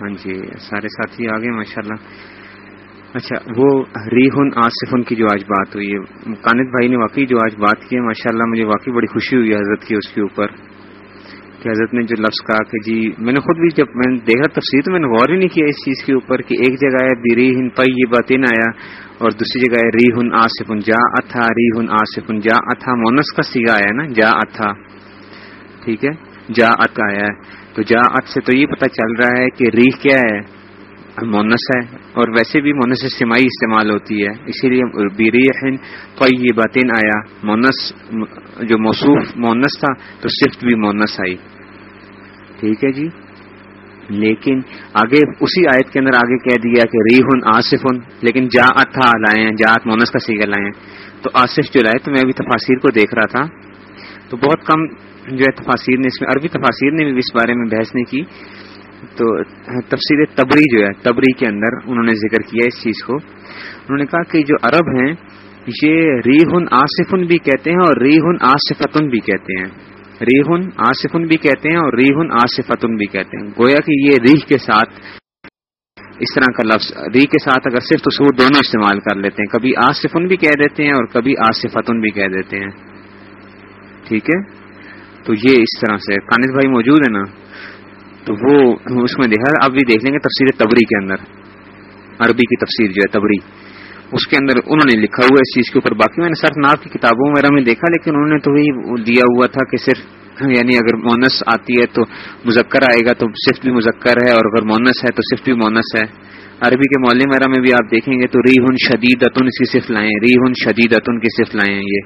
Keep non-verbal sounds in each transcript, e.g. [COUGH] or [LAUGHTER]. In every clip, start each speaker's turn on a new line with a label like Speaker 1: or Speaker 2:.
Speaker 1: ہاں جی سارے ساتھی آگے ماشاء اللہ اچھا وہ ریحن آصفن کی جو آج بات ہوئی ہے، کانت بھائی نے واقعی جو آج بات کی ہے ماشاء اللہ مجھے واقعی بڑی خوشی ہوئی حضرت کی اس کے اوپر، کہ حضرت نے جو لفظ کہا کہ جی میں نے خود بھی جب میں نے دیکھا تفصیل تو میں نے غور ہی نہیں کیا اس چیز کے اوپر کہ ایک جگہ ہے بری ہن پی یہ باتین آیا اور دوسری جگہ ہے ری ہن آصف جا اتھا ری ہن آصف جا اتھا مونس کا سیگا آیا نا، جا اتھا ٹھیک ہے؟ جا ات آیا۔ ہے تو جا ات سے تو یہ پتہ چل رہا ہے کہ ریح کیا ہے، مونس ہے، اور ویسے بھی مونس سمائی استعمال ہوتی ہے، اسی لیے بیری تو یہ باتین آیا۔ مونس، جو موصوف مونس تھا، تو صرف بھی مونس آئی۔ ٹھیک ہے جی؟ لیکن آگے اسی آیت کے اندر آگے کہہ دیا کہ ریحن آصف لیکن جا تھا لائے ہیں مونس کا سیگا لائے ہیں۔ تو آصف جو لائے، تو میں ابھی تفاصیر کو دیکھ رہا تھا۔ تو بہت کم جو ہے تفاصیر نے اس میں، عربی تفاصیر نے بھی اس بارے میں بحث نہیں کی۔ تو تفصیل تبری جو ہے، تبری کے اندر انہوں نے ذکر کیا اس چیز کو۔ انہوں نے کہا کہ جو عرب ہیں، یہ ریحن آصفن بھی کہتے ہیں اور ریحن آصفتن بھی کہتے ہیں۔ ریحن آصفن بھی کہتے ہیں اور ریحن آصفتن بھی کہتے ہیں۔ گویا کہ یہ ریح کے ساتھ اس طرح کا لفظ ری کے ساتھ اگر صرف تصور دونوں استعمال کر لیتے ہیں۔ کبھی آصفن بھی کہہ دیتے ہیں اور کبھی آصفتن بھی کہہ دیتے ہیں۔ ٹھیک ہے؟ تو یہ اس طرح سے کانت بھائی موجود ہے نا؟ تو وہ اس میں دیکھا اب بھی دیکھ لیں گے تفسیر تبری کے اندر۔ عربی کی تفسیر جو ہے، تبری۔ اس کے اندر انہوں نے لکھا ہوا اس چیز کے اوپر۔ باقی میں نے صرف ناف کی کتابوں وغیرہ میں دیکھا، لیکن انہوں نے تو وہی دیا ہوا تھا کہ صرف یعنی اگر مونس آتی ہے تو مذکر آئے گا، تو صرف بھی مذکر ہے، اور اگر مونس ہے تو صرف بھی مونس ہے۔ عربی کے مولم وغیرہ میں بھی آپ دیکھیں گے تو ری ہن شدید اتن اس کی صرف لائیں ری ہن شدید اتن کی صرف لائیں یہ۔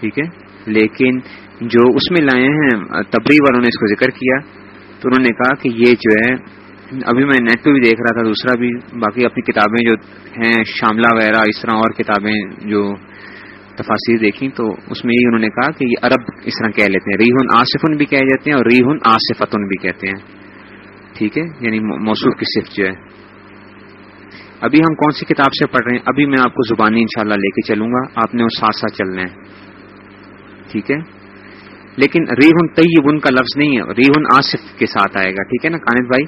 Speaker 1: ٹھیک ہے؟ لیکن جو اس میں لائے ہیں تبری والوں نے اس کو ذکر کیا، تو انہوں نے کہا کہ یہ جو ہے، ابھی میں نیٹ پہ بھی دیکھ رہا تھا، دوسرا بھی باقی اپنی کتابیں جو ہیں، شاملہ وغیرہ، اس طرح اور کتابیں جو تفاصیر دیکھی تو اس میں یہ انہوں نے کہا کہ یہ عرب اس طرح کہہ لیتے ہیں۔ ریحن آصفن بھی کہہ جاتے ہیں اور ریحن آصفتن بھی کہتے ہیں۔ ٹھیک ہے؟ یعنی موصوف کی صرف جو ہے۔ ابھی ہم کون سی کتاب سے پڑھ رہے ہیں؟ ابھی میں آپ کو زبانی انشاءاللہ لے کے چلوں گا۔ آپ نے اس ساتھ ساتھ چلنا ہے۔ ٹھیک ہے؟ لیکن ریحن طیبن کا لفظ نہیں ہے ریحن آصف کے ساتھ آئے گا، ٹھیک ہے نا کانت بھائی؟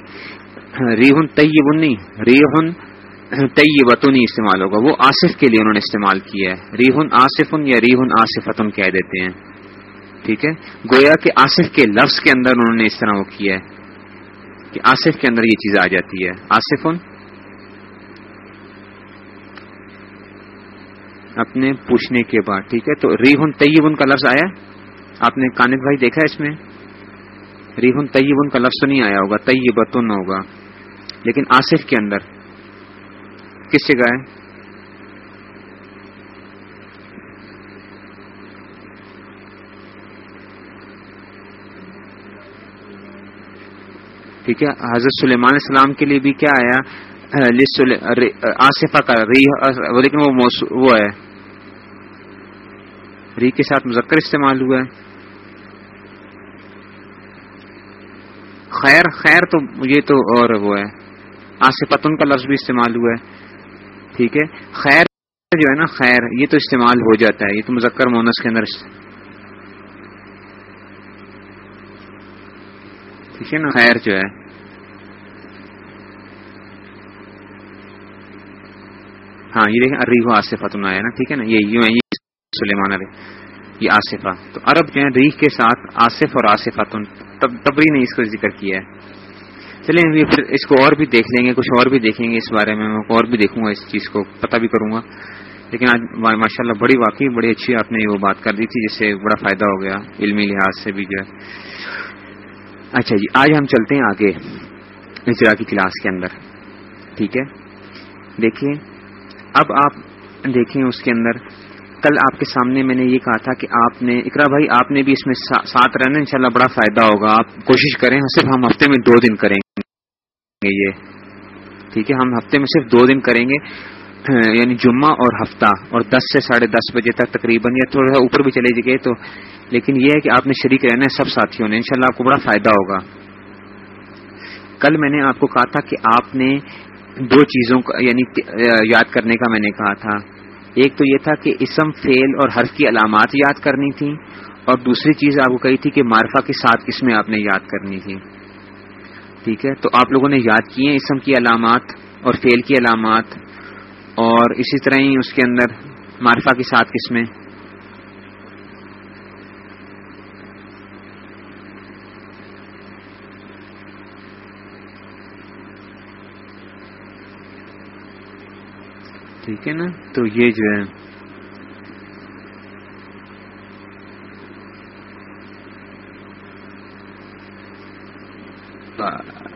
Speaker 1: ریحن طیبن نہیں ریحن طیبتن ہی استعمال ہوگا، وہ آصف کے لیے انہوں نے استعمال کیا ہے۔ ریحن آصفن یا ریحن آصفتن کہہ دیتے ہیں، ٹھیک ہے؟ گویا کہ آصف کے لفظ کے اندر انہوں نے اس طرح وہ کیا ہے کہ آصف کے اندر یہ چیز آ جاتی ہے، آصفن اپنے پوچھنے کے بعد، ٹھیک ہے؟ تو ریحن طیبن کا لفظ آیا؟ آپ نے کانت بھائی دیکھا اس میں؟ ریحن طیب ان کا لفظ تو نہیں آیا ہوگا، طیبتن ہوگا۔ لیکن آصف کے اندر، کس جگہ ہے ٹھیک ہے، حضرت سلیمان السلام کے لیے بھی کیا آیا؟ آصفہ کا ری لیکن وہ ہے۔ ری کے ساتھ مذکر استعمال ہوا ہے۔ خیر خیر تو یہ تو اور وہ ہے۔ آصفتن کا لفظ بھی استعمال ہوا ہے۔ ٹھیک ہے۔ خیر جو ہے نا، خیر، یہ تو استعمال ہو جاتا ہے، یہ تو مذکر مونس کے اندر ٹھیک ہے نا۔ خیر جو ہے۔ ہاں یہ دیکھیں ریحو آصفتن آیا نا، ٹھیک ہے نا؟ یہ یوں ہے، یہ سلیمان علیہ، یہ آصفہ۔ تو عرب جو ہے ریح کے ساتھ آصف اور آصفتن تبری نے اس کو ذکر کیا ہے۔ چلیں پھر اس کو اور بھی دیکھ لیں گے، کچھ اور بھی دیکھیں گے اس بارے میں میں اور بھی دیکھوں گا اس چیز کو، پتہ بھی کروں گا۔ لیکن آج ماشاء اللہ بڑی واقعی، بڑی اچھی آپ نے وہ بات کر دی تھی، جس سے بڑا فائدہ ہو گیا، علمی لحاظ سے بھی جو ہے۔ اچھا جی آج ہم چلتے ہیں آگے، اجرا کی کلاس کے اندر، ٹھیک ہے؟ دیکھیے۔ اب آپ دیکھیں اس کے اندر۔ کل آپ کے سامنے میں نے یہ کہا تھا کہ آپ نے، اقرا بھائی، آپ نے بھی اس میں ساتھ رہنا انشاءاللہ بڑا فائدہ ہوگا۔ آپ کوشش کریں صرف ہم ہفتے میں دو دن کریں گے یہ۔ ٹھیک ہے، ہم ہفتے میں صرف دو دن کریں گے یعنی جمعہ اور ہفتہ۔ اور دس سے ساڑھے دس بجے تک تقریباً، یا تھوڑا سا اوپر بھی چلے گئے تو۔ لیکن یہ ہے کہ آپ نے شریک رہنا ہے، سب ساتھیوں نے۔ انشاءاللہ آپ کو بڑا فائدہ ہوگا۔ کل میں نے آپ کو کہا تھا کہ آپ نے دو چیزوں کا یعنی یاد کرنے کا میں نے کہا تھا۔ ایک تو یہ تھا کہ اسم فیل اور حرف کی علامات یاد کرنی تھی۔ اور دوسری چیز آپ کو کہی تھی کہ معرفہ کے ساتھ اس میں آپ نے یاد کرنی تھی۔ ٹھیک ہے؟ تو آپ لوگوں نے یاد کیے ہیں اسم کی علامات اور فیل کی علامات۔ اور اسی طرح ہی اس کے اندر معرفہ کی سات قسمیں ٹھیک ہے نا؟ تو یہ جو ہے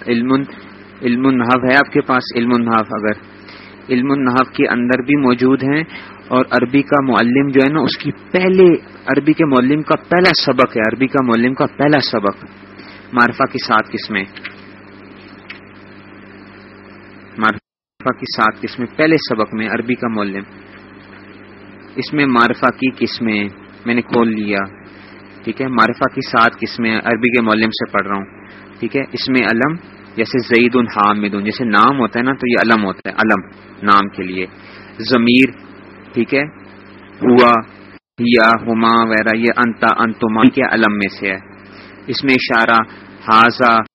Speaker 1: علم علم النحف ہے آپ کے پاس؟ علم النحف اگر علم النحف کے اندر بھی موجود ہیں اور عربی کا معلم جو ہے نا، اس کی پہلے عربی کے معلم کا پہلا سبق ہے، عربی کا معلم کا پہلا سبق، معرفہ کی سات قسمیں معرفہ کی سات قسمیں پہلے سبق میں عربی کا معلم۔ اس میں معرفہ کی قسمیں میں نے کھول لیا، ٹھیک ہے؟ معرفہ کی سات قسمیں عربی کے معلم سے پڑھ رہا ہوں، ٹھیک ہے؟ اس میں علم، جیسے زید الحامد جیسے نام ہوتا ہے نا، تو یہ علم ہوتا ہے، علم، نام کے لیے۔ ضمیر، ٹھیک ہے؟ ہوا یا ہما وغیرہ یہ انتا، انتما کے علم میں سے ہے۔ اس میں اشارہ، حاضہ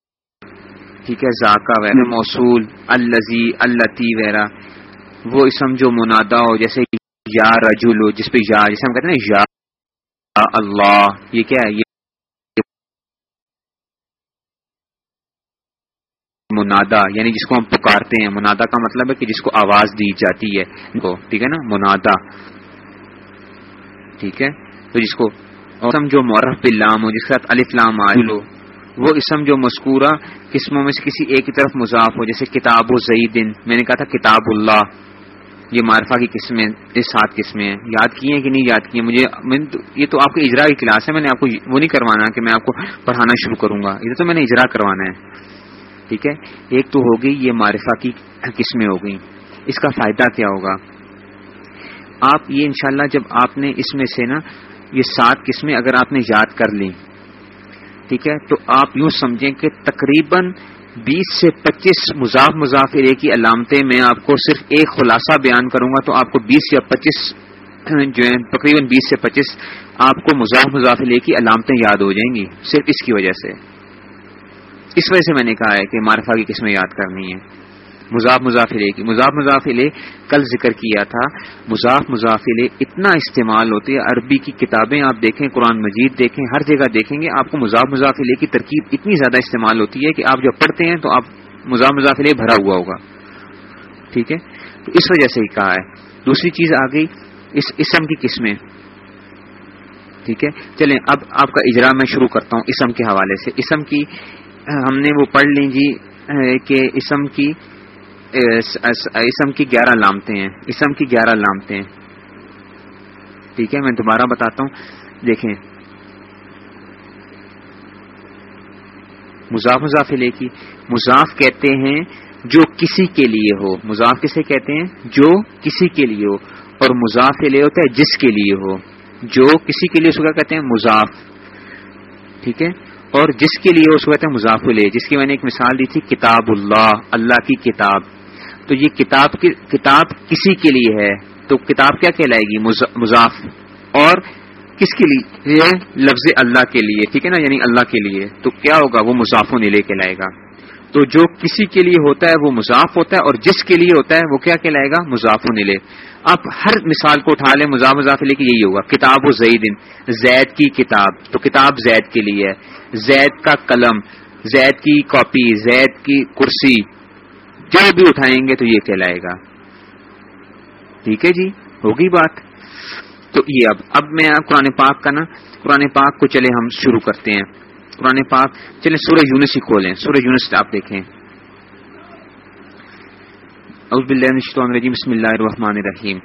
Speaker 1: ٹھیک ہے ذاکہ وغیرہ موصول الزی التی وغیرہ۔ وہ اسم جو منادا ہو جیسے یا رجول ہو جس پہ یا جیسے ہم کہتے ہیں یا اللہ۔ یہ کیا ہے؟ یہ منادا یعنی جس کو ہم پکارتے ہیں۔ منادا کا مطلب ہے کہ جس کو آواز دی جاتی ہے۔ ٹھیک ہے نا؟ منادا ٹھیک ہے؟ تو جس کو اسم جو مورف بلام ہو جس کے ساتھ الفلام عل ہو وہ اسم جو مذکورہ قسموں میں سے کسی ایک کی طرف مضاف ہو، جیسے کتاب و زعیدن میں نے کہا تھا کتاب اللہ۔ یہ معرفہ کی قسمیں، اس سات قسمیں ہیں۔ یاد کی ہیں کہ نہیں یاد کی ہیں؟ مجھے یہ تو آپ کو اجرا کی کلاس ہے، میں نے آپ کو وہ نہیں کروانا کہ میں آپ کو پڑھانا شروع کروں گا۔ یہ تو میں نے اجرا کروانا ہے۔ ٹھیک ہے؟ ایک تو ہو گئی یہ معرفہ کی قسمیں ہو گئی اس کا فائدہ کیا ہوگا؟ آپ یہ انشاءاللہ جب آپ نے اس میں سے نا، یہ سات قسمیں اگر آپ نے یاد کر لی ٹھیک ہے؟ تو آپ یوں سمجھیں کہ تقریباً بیس سے پچیس مضاف مضافرے کی علامتیں میں آپ کو صرف ایک خلاصہ بیان کروں گا تو آپ کو بیس یا پچیس، جو ہے تقریباً بیس سے پچیس آپ کو مضاف مضافلے کی علامتیں یاد ہو جائیں گی، صرف اس کی وجہ سے۔ اس وجہ سے میں نے کہا ہے کہ معرفہ کی قسمیں یاد کرنی ہے مضاف مضافلے کی۔ مضاف مضافلے کل ذکر کیا تھا۔ مضاف مضافلے اتنا استعمال ہوتے ہیں۔ عربی کی کتابیں آپ دیکھیں، قرآن مجید دیکھیں، ہر جگہ دیکھیں گے آپ کو مضاف مضافلے کی ترکیب اتنی زیادہ استعمال ہوتی ہے کہ آپ جب پڑھتے ہیں تو آپ مضاف مضافلے بھرا ہوا ہوگا۔ ٹھیک ہے؟ تو اس وجہ سے ہی کہا ہے۔ دوسری چیز آ گئی، اس اسم کی قسمیں۔ ٹھیک ہے؟ چلیں، اب آپ کا اجرا میں شروع کرتا ہوں اسم کے حوالے سے۔ اسم کی، ہم نے وہ پڑھ لی جی کہ اسم کی اسم کی گیارہ لامتے ہیں۔ اسم کی گیارہ لامتے ہیں۔ ٹھیک ہے، میں دوبارہ بتاتا ہوں۔ دیکھیں۔ مضاف مضاف لے کی۔ مضاف کہتے ہیں جو کسی کے لیے ہو۔ مضاف کسے کہتے ہیں؟ جو کسی کے لیے ہو۔ اور مضاف لے ہوتا ہے جس کے لیے ہو۔ جو کسی کے لیے اس کو کہتے ہیں؟ مضاف۔ ٹھیک ہے؟ اور جس کے لیے اس وقت مضاف لے جس کی میں نے ایک مثال دی تھی، کتاب اللہ۔ اللہ کی کتاب۔ تو یہ کتاب کی کتاب کسی کے لیے ہے؟ تو کتاب کیا کہلائے گی؟ مضاف. اور کس کے لیے؟ لفظ اللہ کے لیے، ٹھیک ہے نا؟ یعنی اللہ کے لیے. تو کیا ہوگا؟ وہ مضاف و نلے کہلائے گا. تو جو کسی کے لیے ہوتا ہے وہ مضاف ہوتا ہے، اور جس کے لیے ہوتا ہے وہ کیا کہلائے گا؟ مضاف و نلے آپ ہر مثال کو اٹھا لیں، مضاف مضاف لے کے یہی ہوگا. کتاب و زید زید کی کتاب. تو کتاب زید کے لیے ہے. زید کا قلم، زید کی کاپی، زید کی کرسی. جو بھی اٹھائیں گے تو یہ کہلائے گا۔ ٹھیک ہے جی ہوگی بات۔ تو یہ اب اب میں قرآن پاک کا نا، قرآن پاک کو چلے ہم شروع کرتے ہیں۔ قرآن پاک، چلے سورہ یونس ہی کھولیں۔ سورہ یونس آپ دیکھیں۔ بسم اللہ الرحمن الرحیم۔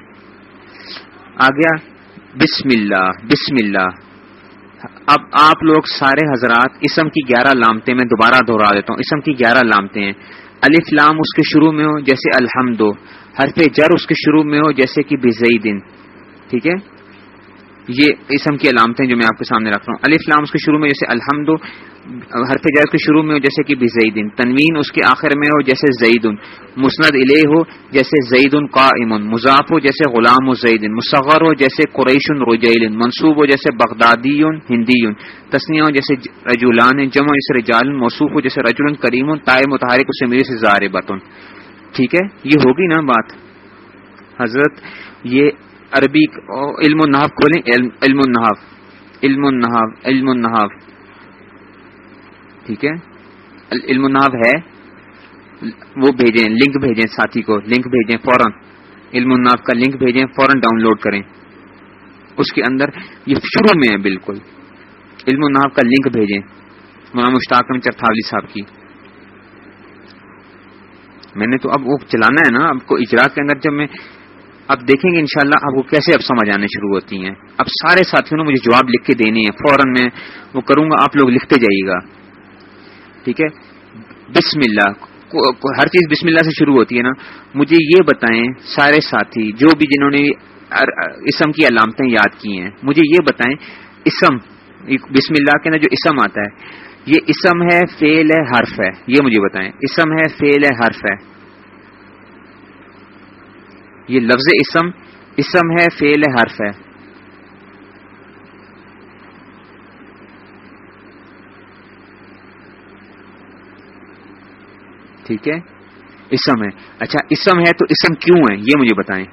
Speaker 1: آ گیا بسم اللہ بسم اللہ۔ اب آپ لوگ سارے حضرات، اسم کی گیارہ لامتے میں دوبارہ دہرا دیتا ہوں۔ اسم کی گیارہ لامتے ہیں۔ الف لام اس کے شروع میں ہو جیسے الحمد ہو، حرف جر اس کے شروع میں ہو جیسے کہ بزئی دن ٹھیک ہے؟ یہ اسم کی علامتیں جو میں آپ کے سامنے رکھ رہا ہوں۔ علی اسلام اس کے شروع میں جیسے الحمد، حرف جائز کے شروع میں ہو جیسے کہ زیدن تنوین اس کے آخر میں ہو جیسے زید، مسند علیہ ہو جیسے زید کا مضاف ہو جیسے غلام و زیدن مصغر ہو جیسے قریش رجیل، منصوب ہو جیسے بغدادی، ہندی تسنیا ہو جیسے رجولان، جمع جیسے رجال، موصوف ہو جیسے رجول کریم تائے متحرک اس میرے سے زار بتن ٹھیک ہے؟ یہ ہوگی نا بات؟ حضرت، یہ عربی علم النحاف کھولیں، علم النحاف علم النحاف علم النحاف۔ ٹھیک ہے؟ علم النحاف ہے، وہ بھیجیں، لنک بھیجیں ساتھی کو، لنک بھیجیں فوراً۔ علم النحاف کا لنک بھیجیں، فوراً ڈاؤن لوڈ کریں۔ اس کے اندر یہ شروع میں ہے بالکل۔ علم النحاف کا لنک بھیجیں۔ مولانا مشتاق چرتھاولی صاحب کی۔ میں نے تو اب وہ چلانا ہے نا، اب کو اجرا کے اندر جب میں اب دیکھیں گے انشاءاللہ شاء آپ کو کیسے اب سمجھ آنے شروع ہوتی ہیں۔ اب سارے ساتھیوں نے مجھے جواب لکھ کے دینے ہیں۔ فوراً میں وہ کروں گا، آپ لوگ لکھتے جائیے گا۔ ٹھیک ہے؟ بسم اللہ۔ ہر چیز بسم اللہ سے شروع ہوتی ہے نا۔ مجھے یہ بتائیں سارے ساتھی، جو بھی جنہوں نے اسم کی علامتیں یاد کی ہیں، مجھے یہ بتائیں، اسم بسم اللہ کے نا جو اسم آتا ہے، یہ اسم ہے فیل ہے حرف ہے۔ یہ مجھے بتائیں۔ اسم ہے فیل ہے حرف ہے۔ یہ لفظ اسم اسم ہے فیل حرف ہے۔ ٹھیک ہے؟ اسم ہے۔ اچھا اسم ہے تو اسم کیوں ہے؟ یہ مجھے بتائیں۔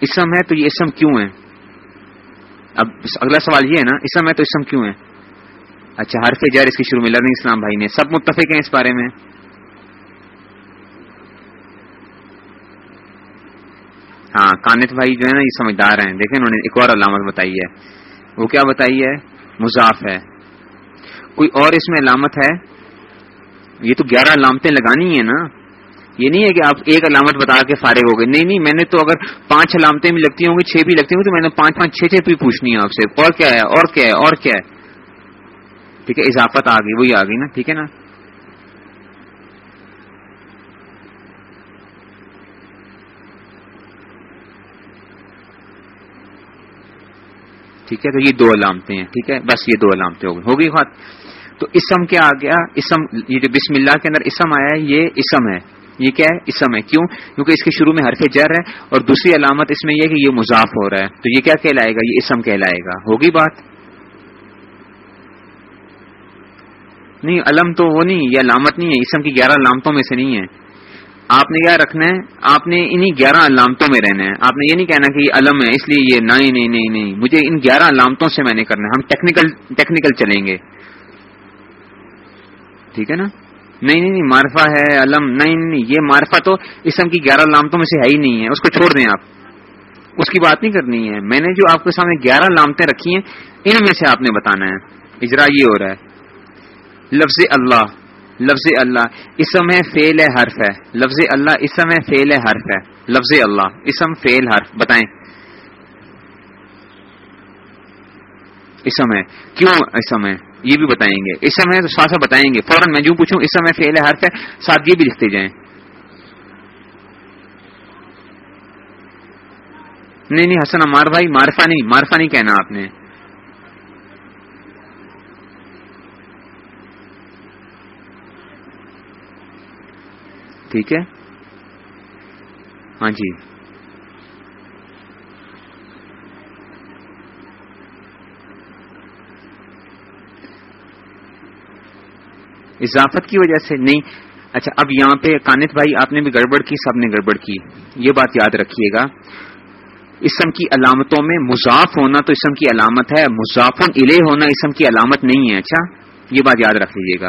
Speaker 1: اسم ہے تو یہ اسم کیوں ہے؟ اب اگلا سوال یہ ہے نا، اسم ہے تو اسم کیوں ہے؟ اچھا حرف جار اس کی شروع میں لرننگ اسلام بھائی نے۔ سب متفق ہیں اس بارے میں۔ کانت بھائی جو ہے نا، یہ سمجھدار ہیں۔ دیکھیں انہوں نے ایک اور علامت بتائی ہے۔ وہ کیا بتائی ہے؟ مضاف ہے۔ کوئی اور اس میں علامت ہے؟ یہ تو گیارہ علامتیں لگانی ہیں نا۔ یہ نہیں ہے کہ آپ ایک علامت بتا کے فارغ ہو گئے۔ نہیں نہیں، میں نے تو اگر پانچ علامتیں بھی لگتی ہوں گی، چھ بھی لگتی ہوں گی، تو میں نے پانچ پانچ چھ چھ بھی پوچھنی ہے آپ سے۔ اور کیا ہے؟ اور کیا ہے؟ اور کیا ہے؟ ٹھیک ہے، اضافت آ گئی، وہی آ گئی نا۔ ٹھیک ہے نا؟ ٹھیک ہے، تو یہ دو علامتیں ہیں، ٹھیک ہے؟ بس یہ دو علامتیں ہوگی ہوگی بات تو اسم کیا آ گیا؟ اسم، یہ جو بسم اللہ کے اندر اسم آیا ہے، یہ اسم ہے۔ یہ کیا ہے؟ اسم ہے۔ کیوں؟ کیونکہ اس کے شروع میں حرف جر ہے اور دوسری علامت اس میں یہ کہ یہ مضاف ہو رہا ہے۔ تو یہ کیا کہلائے گا؟ یہ اسم کہلائے گا۔ ہوگی بات؟ نہیں، علم تو وہ نہیں، یہ علامت نہیں ہے۔ اسم کی گیارہ علامتوں میں سے نہیں ہے۔ آپ نے کیا رکھنا ہے، آپ نے انہی گیارہ علامتوں میں رہنا ہے۔ آپ نے یہ نہیں کہنا کہ یہ علم ہے، اس لیے یہ نہیں نہیں نہیں نہیں۔ مجھے ان گیارہ علامتوں سے میں نے کرنا ہے۔ ہم ٹیکنیکل ٹیکنیکل چلیں گے۔ ٹھیک ہے نا؟ نہیں نہیں نہیں مارفا ہے، علم۔ نہیں نہیں یہ مارفا تو اسم کی گیارہ علامتوں میں سے ہے ہی نہیں ہے۔ اس کو چھوڑ دیں آپ۔ اس کی بات نہیں کرنی ہے۔ میں نے جو آپ کے سامنے گیارہ علامتیں رکھی ہیں، ان میں سے آپ نے بتانا ہے۔ اجرا یہ ہو رہا ہے۔ لفظ اللہ۔ لفظ اللہ، اسم ہے فیل ہے حرف ہے۔ لفظ اللہ، اسم ہے فیل ہے حرف ہے۔ لفظ اللہ، اسم فیل حرف، بتائیں۔ اسم ہے۔ کیوں اسم ہے؟ یہ بھی بتائیں گے۔ اسم ہے تو ساتھ ساتھ بتائیں گے۔ فوراً میں جو پوچھوں، اسم ہے فیل ہے حرف ہے، ساتھ یہ بھی لکھتے جائیں۔ نہیں نہیں، حسن، مار بھائی مارفا نہیں مارفا نہیں کہنا آپ نے۔ ٹھیک ہے؟ ہاں جی۔ اضافت کی وجہ سے نہیں۔ اچھا اب یہاں پہ کانت بھائی، آپ نے بھی گڑبڑ کی، سب نے گڑبڑ کی۔ یہ بات یاد رکھیے گا۔ اسم کی علامتوں میں مضاف ہونا تو اسم کی علامت ہے مضاف الہ ہونا اسم کی علامت نہیں ہے۔ اچھا یہ بات یاد رکھ لیجیے گا۔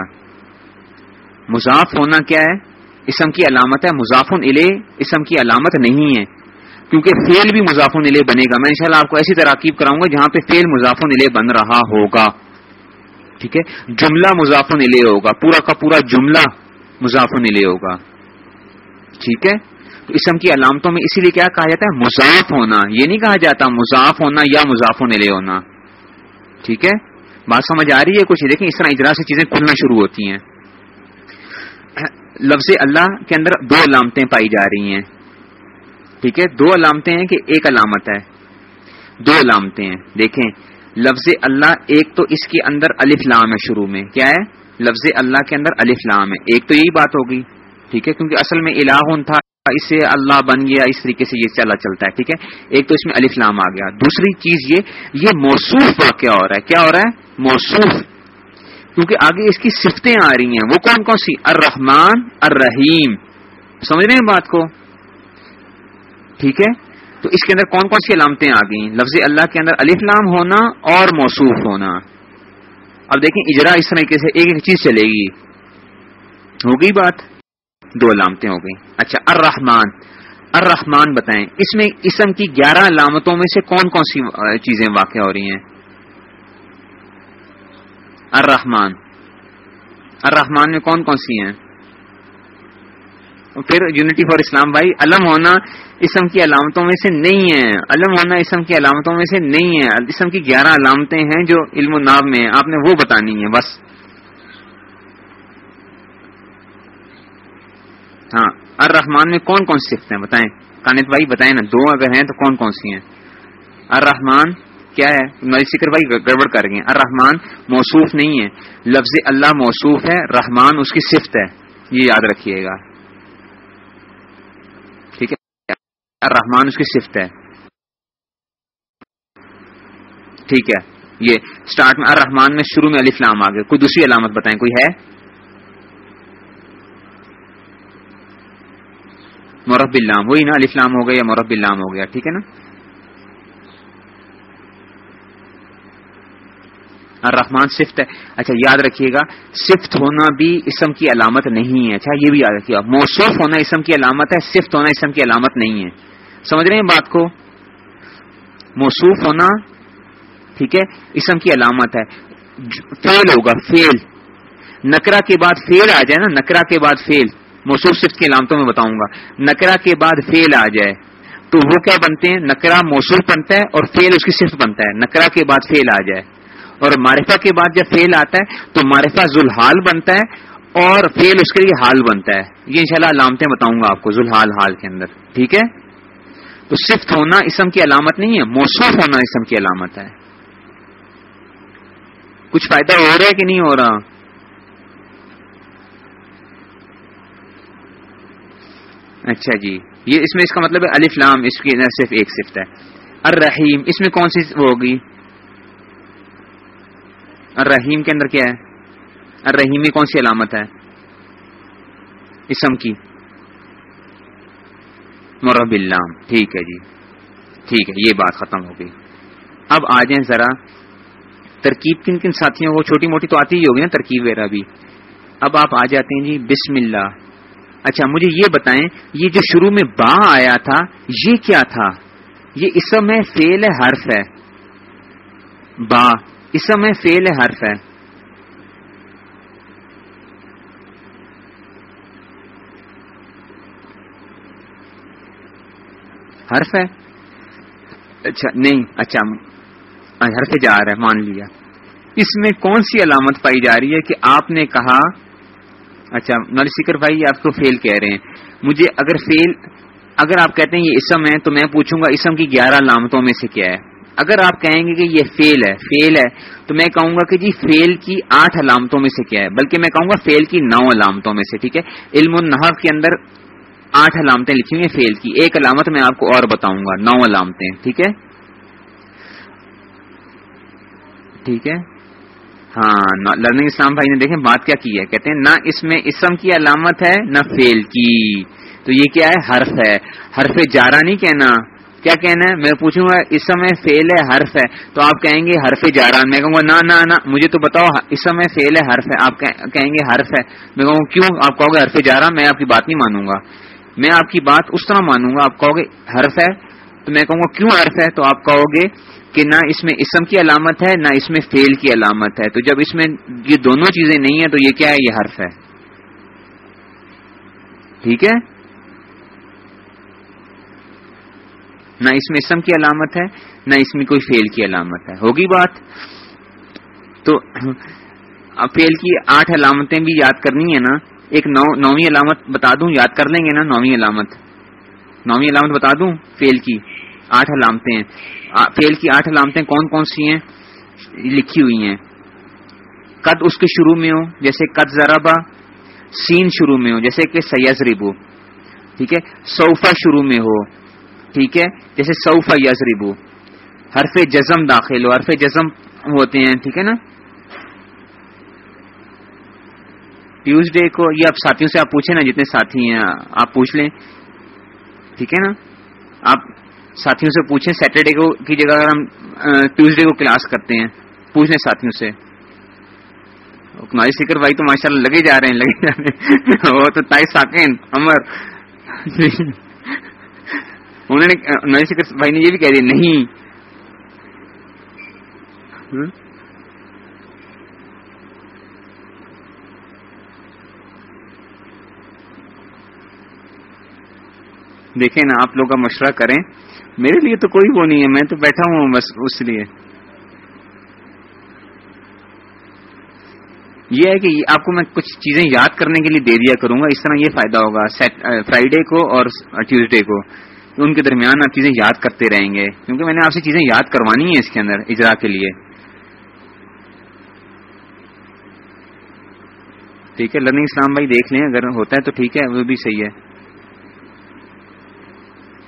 Speaker 1: مضاف ہونا کیا ہے؟ اسم کی علامت ہے، مضافن الے اسم کی علامت نہیں ہے۔ کیونکہ فیل بھی مضافن الے بنے گا۔ میں انشاءاللہ آپ کو ایسی تراکیب کراؤں گا جہاں پہ فیل مضافن الے بن رہا ہوگا۔ ٹھیک ہے؟ جملہ مضافن الے ہوگا۔ پورا کا پورا جملہ مضافن الے ہوگا۔ ٹھیک ہے؟ تو اسم کی علامتوں میں اسی لیے کیا کہا جاتا ہے؟ مضاف ہونا۔ یہ نہیں کہا جاتا مضاف ہونا یا مضافن الے ہونا۔ ٹھیک ہے؟ بات سمجھ آ رہی ہے کچھ؟ دیکھیں اس طرح اجرا سے چیزیں کھلنا شروع ہوتی ہیں۔ لفظ اللہ کے اندر دو علامتیں پائی جا رہی ہیں۔ ٹھیک ہے؟ دو علامتیں ہیں کہ ایک علامت ہے۔ دو علامتیں ہیں۔ دیکھیں، لفظ اللہ ایک تو اس کے اندر الف لام ہے شروع میں۔ کیا ہے؟ لفظ اللہ کے اندر الف لام ہے۔ ایک تو یہی بات ہوگی۔ ٹھیک ہے؟ کیونکہ اصل میں الہ تھا، اس سے اللہ بن گیا، اس طریقے سے یہ چلا چلتا ہے۔ ٹھیک ہے؟ ایک تو اس میں الف لام آ گیا۔ دوسری چیز یہ یہ موصوف واقعہ ہو رہا ہے۔ کیا ہو رہا ہے؟ موصوف۔ کیونکہ آگے اس کی صفتیں آ رہی ہیں۔ وہ کون کون سی؟ الرحمان الرحیم۔ سمجھ رہے ہیں بات کو؟ ٹھیک ہے؟ تو اس کے اندر کون کون سی علامتیں آ گئیں؟ لفظ اللہ کے اندر الف لام ہونا اور موصوف ہونا۔ اب دیکھیں، اجرا اس طریقے سے ایک ایک چیز چلے گی۔ ہو گئی بات؟ دو علامتیں ہو گئی اچھا الرحمان الرحمان بتائیں، اس میں اسم کی گیارہ علامتوں میں سے کون کون سی چیزیں واقع ہو رہی ہیں؟ الرحمان الرحمان میں کون کون سی ہیں؟ پھر یونٹی فار اسلام بھائی، علم ہونا اسم کی علامتوں میں سے نہیں ہے۔ علم ہونا اسم کی علامتوں میں سے نہیں ہے۔ اسم کی گیارہ علامتیں ہیں جو علم و ناب میں ہیں۔ آپ نے وہ بتانی ہے بس۔ ہاں الرحمان میں کون کون سی صفت ہیں؟ بتائیں۔ کانت بھائی، بتائیں نا۔ دو اگر ہیں تو کون کون سی ہیں؟ الرحمان کیا ہے؟ نئی فکر بھائی گڑبڑ کر گئے الرحمان موصوف نہیں ہے۔ لفظ اللہ موصوف ہے، رحمان اس کی صفت ہے۔ یہ یاد رکھیے گا۔ الرحمان اس کی صفت ہے۔ ٹھیک ہے۔ یہ سٹارٹ میں الرحمان میں شروع میں علی آ گئے کوئی دوسری علامت بتائیں؟ کوئی ہے؟ مورب اللہ وہی نا علی فلام ہو گیا یا مورب اللہ ہو گیا۔ ٹھیک ہے نا؟ الرحمان صفت ہے۔ اچھا یاد رکھیے گا، صفت ہونا بھی اسم کی علامت نہیں ہے۔ اچھا یہ بھی یاد رکھیے گا موصوف ہونا اسم کی علامت ہے، صفت ہونا اسم کی علامت نہیں ہے۔ سمجھ رہے ہیں بات کو؟ موصوف ہونا، ٹھیک ہے، اسم کی علامت ہے۔ فیل ہوگا فیل نکرا کے بعد فیل آ جائے نا نکرا کے بعد فیل موصوف صفت کی علامتوں میں بتاؤں گا۔ نکرا کے بعد فیل آ جائے۔ تو وہ کیا بنتے ہیں؟ نکرا موصوف بنتا ہے اور فیل اس کی صفت بنتا ہے۔ نکرا کے بعد فیل آ جائے۔ اور معرفہ کے بعد جب فیل آتا ہے تو معرفہ ذوالحال بنتا ہے اور فیل اس کے لیے حال بنتا ہے۔ یہ انشاءاللہ علامتیں بتاؤں گا آپ کو ذوالحال حال کے اندر۔ ٹھیک ہے؟ تو صفت ہونا اسم کی علامت نہیں ہے، موصوف ہونا اسم کی علامت ہے۔ کچھ فائدہ ہو رہا ہے کہ نہیں ہو رہا؟ اچھا جی یہ اس میں اس کا مطلب ہے علی فلام اس کی صرف ایک صفت ہے۔ الرحیم، اس میں کون سی وہ ہوگی؟ الرحیم کے اندر کیا ہے؟ الرحیم میں کون سی علامت ہے؟ اسم کی۔ مرب اللہ ٹھیک ہے جی۔ ٹھیک ہے، یہ بات ختم ہو گئی۔ اب آ جائیں ذرا۔ ترکیب کن کن ساتھیوں کو چھوٹی موٹی تو آتی ہی ہوگی نا ترکیب وغیرہ بھی۔ اب آپ آ جاتے ہیں جی بسم اللہ۔ اچھا مجھے یہ بتائیں، یہ جو شروع میں با آیا تھا، یہ کیا تھا؟ یہ اسم ہے فیل ہے حرف ہے۔ با۔ اسم ہے فیل ہے حرف ہے۔ حرف ہے؟ اچھا نہیں اچھا حرف جا رہا ہے، مان لیا۔ اس میں کون سی علامت پائی جا رہی ہے کہ آپ نے کہا؟ اچھا نل سکر بھائی، آپ کو فیل کہہ رہے ہیں۔ مجھے اگر فیل اگر آپ کہتے ہیں یہ اسم ہے، تو میں پوچھوں گا اسم کی گیارہ علامتوں میں سے کیا ہے۔ اگر آپ کہیں گے کہ یہ فیل ہے فیل ہے، تو میں کہوں گا کہ جی فیل کی آٹھ علامتوں میں سے کیا ہے؟ بلکہ میں کہوں گا فیل کی نو علامتوں میں سے، ٹھیک ہے؟ علم النحف کے اندر آٹھ علامتیں لکھی ہوئی ہیں فیل کی۔ ایک علامت میں آپ کو اور بتاؤں گا، نو علامتیں، ٹھیک ہے؟ ٹھیک ہے؟ ہاں لرننگ اسلام بھائی نے دیکھیں بات کیا کی ہے؟ کہتے ہیں، نہ اس میں اسم کی علامت ہے، نہ فیل کی۔ تو یہ کیا ہے؟ حرف ہے۔ حرف جارا نہیں کہنا۔ کیا کہنا ہے؟ میں پوچھوں گا اسم ہے فیل ہے حرف ہے۔ تو آپ کہیں گے حرف جارا میں کہوں گا نہ نہ نہ مجھے تو بتاؤ اسم ہے فیل ہے حرف ہے۔ آپ کہیں گے حرف ہے۔ میں کہوں گا، کیوں؟ آپ کہو گے حرف جارا میں آپ کی بات نہیں مانوں گا۔ میں آپ کی بات اس طرح مانوں گا، آپ کہو گے حرف ہے۔ تو میں کہوں گا، کیوں حرف ہے؟ تو آپ کہو گے کہ نہ اس میں اسم کی علامت ہے، نہ اس میں فیل کی علامت ہے۔ تو جب اس میں یہ دونوں چیزیں نہیں ہیں، تو یہ کیا ہے؟ یہ حرف ہے۔ ٹھیک ہے؟ نہ اس میں اسم کی علامت ہے، نہ اس میں کوئی فیل کی علامت ہے۔ ہوگی بات؟ تو فیل کی آٹھ علامتیں بھی یاد کرنی ہے نا۔ ایک نو، نویں علامت بتا دوں، یاد کر لیں گے نا نویں علامت۔ نویں علامت بتا دوں فیل کی آٹھ علامتیں ہیں۔ فیل کی آٹھ علامتیں کون کون سی ہیں؟ لکھی ہوئی ہیں۔ قد اس کے شروع میں ہو، جیسے قد ذرابا سین شروع میں ہو، جیسے کہ سیاز ریبو ٹھیک ہے؟ سوفا شروع میں ہو۔ ٹھیک ہے؟ جیسے سوفا یزریبو حرف جزم داخل ہو، حرف جزم ہوتے ہیں، ٹھیک ہے نا؟ ٹیوزڈے کو، یہ آپ ساتھیوں سے آپ پوچھیں نا، جتنے ساتھی ہیں، آپ پوچھ لیں۔ ٹھیک ہے نا؟ آپ ساتھیوں سے پوچھیں، سیٹرڈے کو کی جگہ اگر ہم ٹیوزڈے کو کلاس کرتے ہیں، پوچھ لیں ساتھیوں سے۔ سکر بھائی تو ماشاء اللہ لگے جا رہے ہیں، لگے جا رہے ہیں۔ [LAUGHS] وہ تو تائی ساکین امر [LAUGHS] جی۔ انہوں نے سکر بھائی نے یہ بھی کہہ دیا، نہیں. دیکھیں نا، آپ لوگ کا مشورہ کریں۔ میرے لیے تو کوئی وہ نہیں ہے، میں تو بیٹھا ہوں بس اس لیے۔ یہ ہے کہ آپ کو میں کچھ چیزیں یاد کرنے کے لیے دے دیا کروں گا، اس طرح یہ فائدہ ہوگا فرائیڈے کو اور ٹیوزڈے کو۔ ان کے درمیان آپ چیزیں یاد کرتے رہیں گے۔ کیونکہ میں نے آپ سے چیزیں یاد کروانی ہیں اس کے اندر، اجرا کے لیے۔ ٹھیک ہے، لرننگ اسلام بھائی دیکھ لیں، اگر ہوتا ہے تو ٹھیک ہے، وہ بھی صحیح ہے۔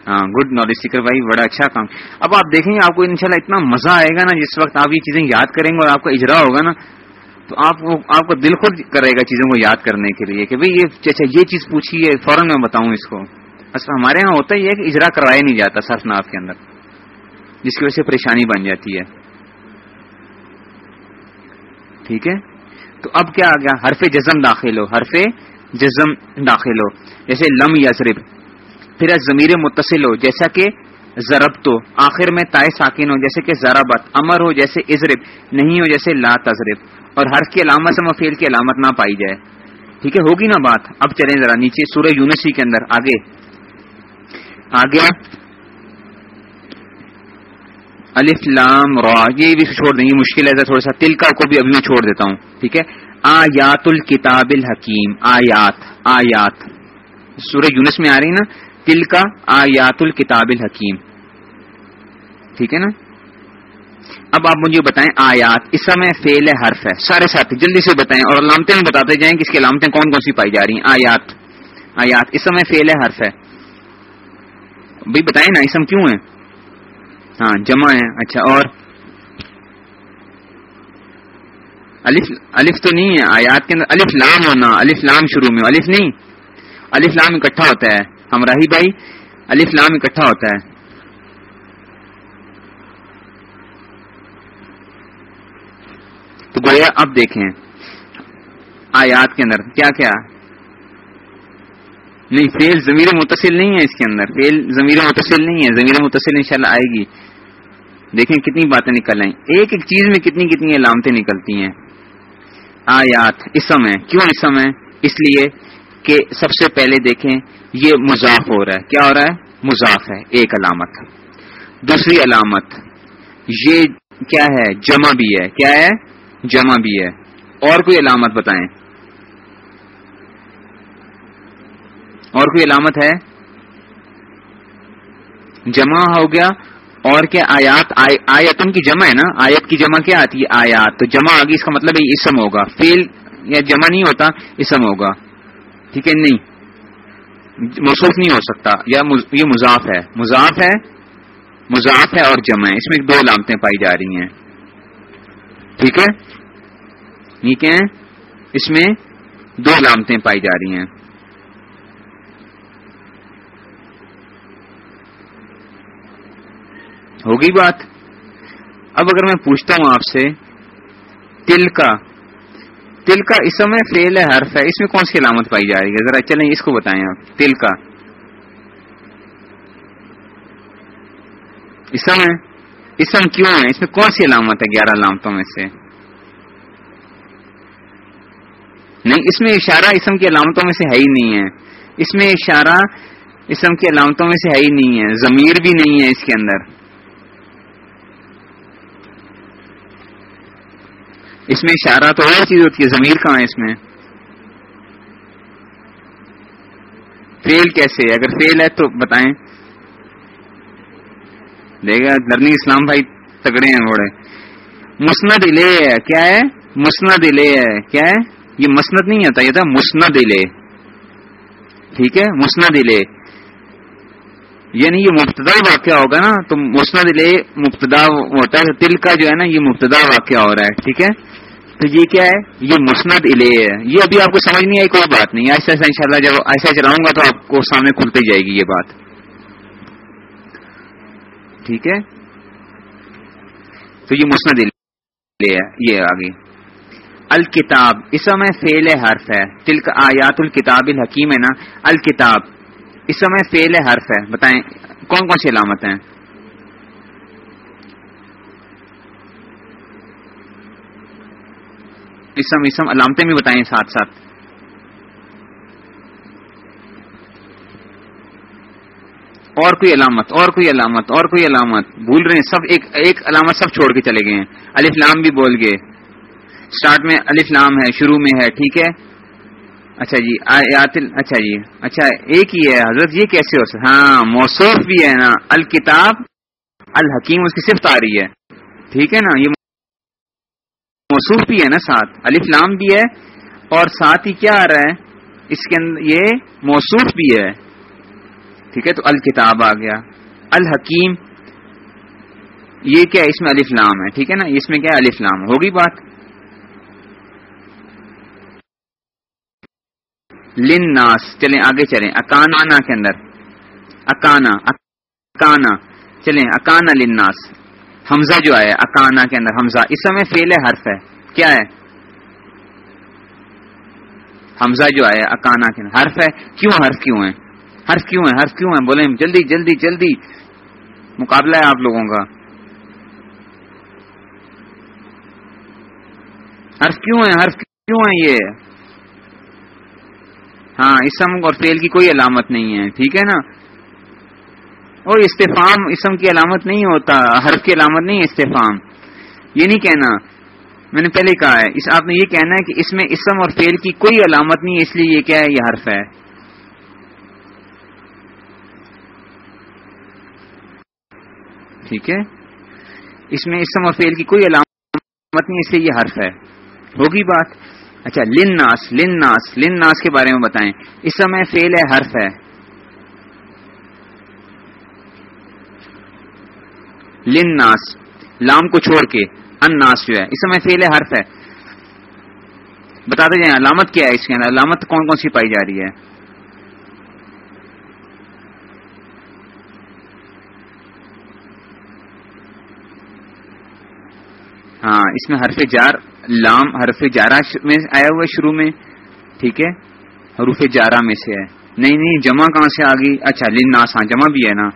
Speaker 1: ہاں گڈ نالج سیکر بھائی، بڑا اچھا کام۔ اب آپ دیکھیں گے آپ کو انشاءاللہ اتنا مزہ آئے گا نا، جس وقت آپ یہ چیزیں یاد کریں گے اور آپ کا اجرا ہوگا نا، تو آپ آپ کو دل خود کرے گا چیزوں کو یاد کرنے کے لیے کہ بھائی یہ اچھا یہ چیز پوچھی ہے فوراً میں بتاؤں اس کو۔ اصل ہمارے یہاں ہوتا ہی ہے کہ اجرا کرایا نہیں جاتا صرف ناف کے اندر، جس کی وجہ سے پریشانی بن جاتی ہے۔ ٹھیک ہے؟ تو اب کیا آ گیا؟ حرف جزم داخل ہو، حرف جزم داخل ہو۔ جیسے لم یا ضرب پھر ضمیر متصل ہو، جیسا کہ ضرب تو آخر میں تائے ساکن ہو، جیسے کہ ضربت۔ امر ہو، جیسے ازرب نہیں ہو، جیسے لا تذرب اور حرف کی علامت سے مفیل کی علامت نہ پائی جائے۔ ٹھیک ہے؟ ہوگی نا بات؟ اب چلیں ذرا نیچے سورہ یونسی کے اندر، آگے۔ آگے الف لام را، یہ بھی چھوڑ دیں، یہ مشکل ہے تھوڑا سا تلکا کو بھی ابھی میں چھوڑ دیتا ہوں، ٹھیک ہے؟ آیات الکتاب الحکیم، آیات آیات۔ سورہ یونس میں آ رہی نا؟ تل کا آیات الکتاب الحکیم، ٹھیک ہے نا؟ اب آپ مجھے بتائیں آیات، اس سمے فیل حرف ہے، سارے ساتھی جلدی سے بتائیں اور علامتیں بتاتے جائیں کہ اس کی علامتیں کون کون سی پائی جا رہی ہیں۔ آیات آیات، اس سمے فیل حرف ہے۔ بھائی بتائیں نا اسم کیوں ہے ہاں جمع ہے اچھا اور؟ الف الف تو نہیں ہے، آیات کے اندر الف لام ہونا، الف لام شروع میں، الف نہیں، الف لام اکٹھا ہوتا ہے ہمراہی بھائی، الف لام اکٹھا ہوتا ہے۔ تو گویا اب دیکھیں، آیات کے اندر کیا کیا؟ نہیں فیل ضمیر متصل نہیں ہے اس کے اندر۔ فیل ضمیر متصل نہیں ہے، ضمیر متصل انشاءاللہ آئے گی۔ دیکھیں کتنی باتیں نکل آئیں۔ ایک ایک چیز میں کتنی کتنی علامتیں نکلتی ہیں۔ آیات، اسم ہے کیوں اسم ہے اس لیے کہ سب سے پہلے دیکھیں، یہ مضاف ہو رہا ہے۔ کیا ہو رہا ہے؟ مضاف ہے، ایک علامت۔ دوسری علامت، یہ کیا ہے؟ جمع بھی ہے۔ کیا ہے؟ جمع بھی ہے۔ اور کوئی علامت بتائیں۔ اور کوئی علامت ہے؟ جمع ہو گیا، اور کیا آیات؟ آیتن کی جمع ہے نا؟ آیت کی جمع کیا آتی ہے؟ آیات. تو جمع آگی اس کا مطلب ہے اسم ہوگا. فیل یا جمع نہیں ہوتا، اسم ہوگا. ٹھیک ہے؟ نہیں. موصوف نہیں ہو سکتا. یا یہ مضاف ہے. مضاف ہے مضاف ہے اور جمع ہے. اس میں دو علامتیں پائی جا رہی ہیں. ٹھیک ہے؟ ٹھیک ہے؟ اس میں دو علامتیں پائی جا رہی ہیں. ہوگی بات؟ اب اگر میں پوچھتا ہوں آپ سے تل کا تل کا اسم ہے فیل ہے حرف ہے، اس میں کون سی علامت پائی جا رہی ہے ذرا چلیں، اس کو بتائیں آپ۔ تل کا اسم ہے اسم کیوں ہے؟ اس میں کون سی علامت ہے گیارہ علامتوں میں سے؟ نہیں، اس میں اشارہ اسم کی علامتوں میں سے ہے ہی نہیں ہے۔ اس میں اشارہ اسم کی علامتوں میں سے ہے ہی نہیں ہے۔ ضمیر بھی نہیں ہے اس کے اندر۔ اس میں اشارہ تو اور چیز ہوتی ہے، ضمیر کہاں ہے اس میں؟ فیل کیسے اگر فیل ہے تو بتائیں۔ دیکھا لرننگ اسلام بھائی تگڑے ہیں بڑے۔ مسند الے ہے، کیا ہے؟ مسند الے ہے۔ کیا ہے؟ یہ مسند نہیں آتا یہ تھا مسند الے۔ ٹھیک ہے؟ مسند الے۔ یعنی یہ مبتدا واقعہ ہوگا نا، تو مسند الے مبتدا ہوتا ہے دل کا جو ہے نا، یہ مبتدا واقعہ ہو رہا ہے، ٹھیک ہے؟ تو یہ کیا ہے؟ یہ مسند الے ہے۔ یہ ابھی آپ کو سمجھ نہیں آئی، کوئی بات نہیں۔ ایسا ایسا ان شاء اللہ جب ایسا چلاؤں گا تو آپ کو سامنے کھلتی جائے گی یہ بات۔ ٹھیک ہے؟ تو یہ مسند الے ہے، یہ آگے۔ الکتاب، اس میں فیل حرف ہے۔ تلک آیات الکتاب الحکیم ہے نا۔ الکتاب اس میں فیل حرف ہے۔ بتائیں، کون کون سی علامت ہیں؟ اسم اسم، علامتیں بھی بتائیں ساتھ ساتھ۔ اور کوئی علامت، اور کوئی علامت، اور کوئی علامت۔ بھول رہے ہیں، سب ایک ایک علامت سب چھوڑ کے چلے گئے ہیں۔ الف لام بھی بول گئے۔ اسٹارٹ میں الف لام ہے، شروع میں ہے، ٹھیک ہے؟ اچھا جی آیات اچھا جی۔ اچھا ایک ہی ہے، حضرت یہ کیسے ہو سکتا ہاں موصوف بھی ہے نا۔ الکتاب الحکیم، اس کی صفت آ رہی ہے۔ ٹھیک ہے نا؟ یہ موصوف بھی ہے نا ساتھ۔ الف لام بھی ہے اور ساتھ ہی کیا آ رہا ہے؟ اس کے اندر یہ موصوف بھی ہے۔ ٹھیک ہے، تو الکتاب آ گیا۔ الحکیم، یہ کیا اس میں الف لام ہے۔ ٹھیک ہے نا؟ اس میں کیا الف لام۔ ہوگی بات؟ لن ناس چلیں آگے چلیں اکانا کے اندر، اکانا اکانا، چلیں، اکانا لن ناس حمزہ جو ہے اکانا کے اندر، حمزہ، اس سمے فیل حرف ہے۔ کیا ہے؟ حمزہ جو ہے اکانا کے اندر۔ حرف ہے؟ کیوں حرف کیوں ہے حرف کیوں ہے حرف کیوں ہے بولے جلدی جلدی جلدی۔ مقابلہ ہے آپ لوگوں کا۔ حرف کیوں ہے حرف کیوں ہے یہ؟ ہاں اسم اور فیل کی کوئی علامت نہیں ہے، ٹھیک ہے نا؟ اور استفام اسم کی علامت نہیں ہوتا، حرف کی علامت نہیں استفام یہ نہیں کہنا، میں نے پہلے کہا ہے، اس، آپ نے یہ کہنا ہے کہ اس میں اسم اور فیل کی کوئی علامت نہیں ہے اس لیے یہ کیا ہے، یہ حرف ہے۔ ٹھیک ہے؟ اس میں اسم اور فیل کی کوئی علامت نہیں، اس لیے یہ حرف ہے۔ ہوگی بات؟ اچھا لن ناس لن ناس لن ناس کے بارے میں بتائیں۔ اس سمے فیل ہے، حرف ہے۔ لن ناس لام کو چھوڑ کے۔ ان ناس جو ہے، اس سمے فیل ہے، حرف ہے۔ بتاتے جائیں، علامت کیا ہے اس کے اندر؟ علامت کون کون سی پائی جا رہی ہے؟ ہاں اس میں حرف جار۔ لام حرف جارا میں آیا ہوا شروع میں؟ ٹھیک ہے؟ حروف جارا میں سے ہے۔ نہیں نہیں، جمع کہاں سے آ گئی؟ اچھا لن ہاں جمع بھی ہے نا۔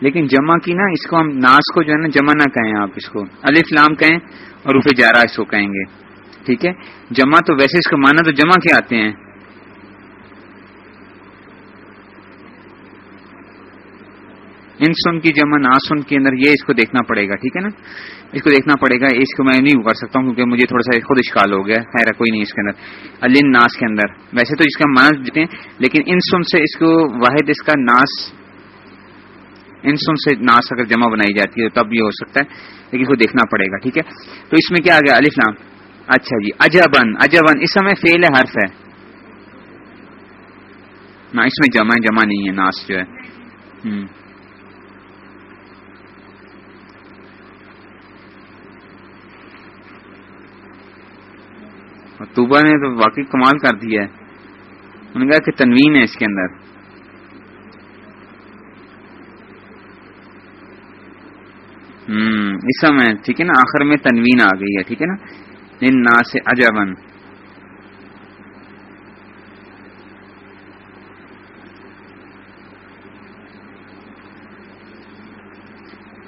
Speaker 1: لیکن جمع کی نا، اس کو ہم ناس کو جو ہے نا، جمع نہ کہیں آپ اس کو۔ الف لام کہیں اور روف جارا اس کو کہیں گے۔ ٹھیک ہے؟ جمع تو ویسے اس کو مانا تو جمع کے آتے ہیں۔ ان سن کی جمع ناسن کے اندر یہ اس کو دیکھنا پڑے گا، ٹھیک ہے نا؟ اس کو دیکھنا پڑے گا، اس کو میں نہیں کر سکتا ہوں کیونکہ مجھے تھوڑا سا خود اشکال ہو گیا، خیر کوئی نہیں اس کے اندر۔ الن ناس کے اندر۔ ویسے تو اس کا مانا دیتے ہیں، لیکن ان سن سے اس کو واحد اس کا ناس، ان سن سے ناس اگر جمع بنائی جاتی ہے تب یہ ہو سکتا ہے، لیکن اس کو دیکھنا پڑے گا، ٹھیک ہے؟ تو اس میں کیا آ گیا؟ علی نام اچھا جی اجبن اجبن اس سمے فیل ہے حرف ہے۔ نہ، اس میں جمع جمع نہیں ہے، ناس جو ہے۔ توبا نے تو واقعی کمال کر دیا ہے۔ انہوں نے کہا کہ تنوین ہے اس کے اندر۔ ہوں اس میں ٹھیک ہے نا؟ آخر میں تنوین آ گئی ہے، ٹھیک ہے نا؟ ان نا سے اجبن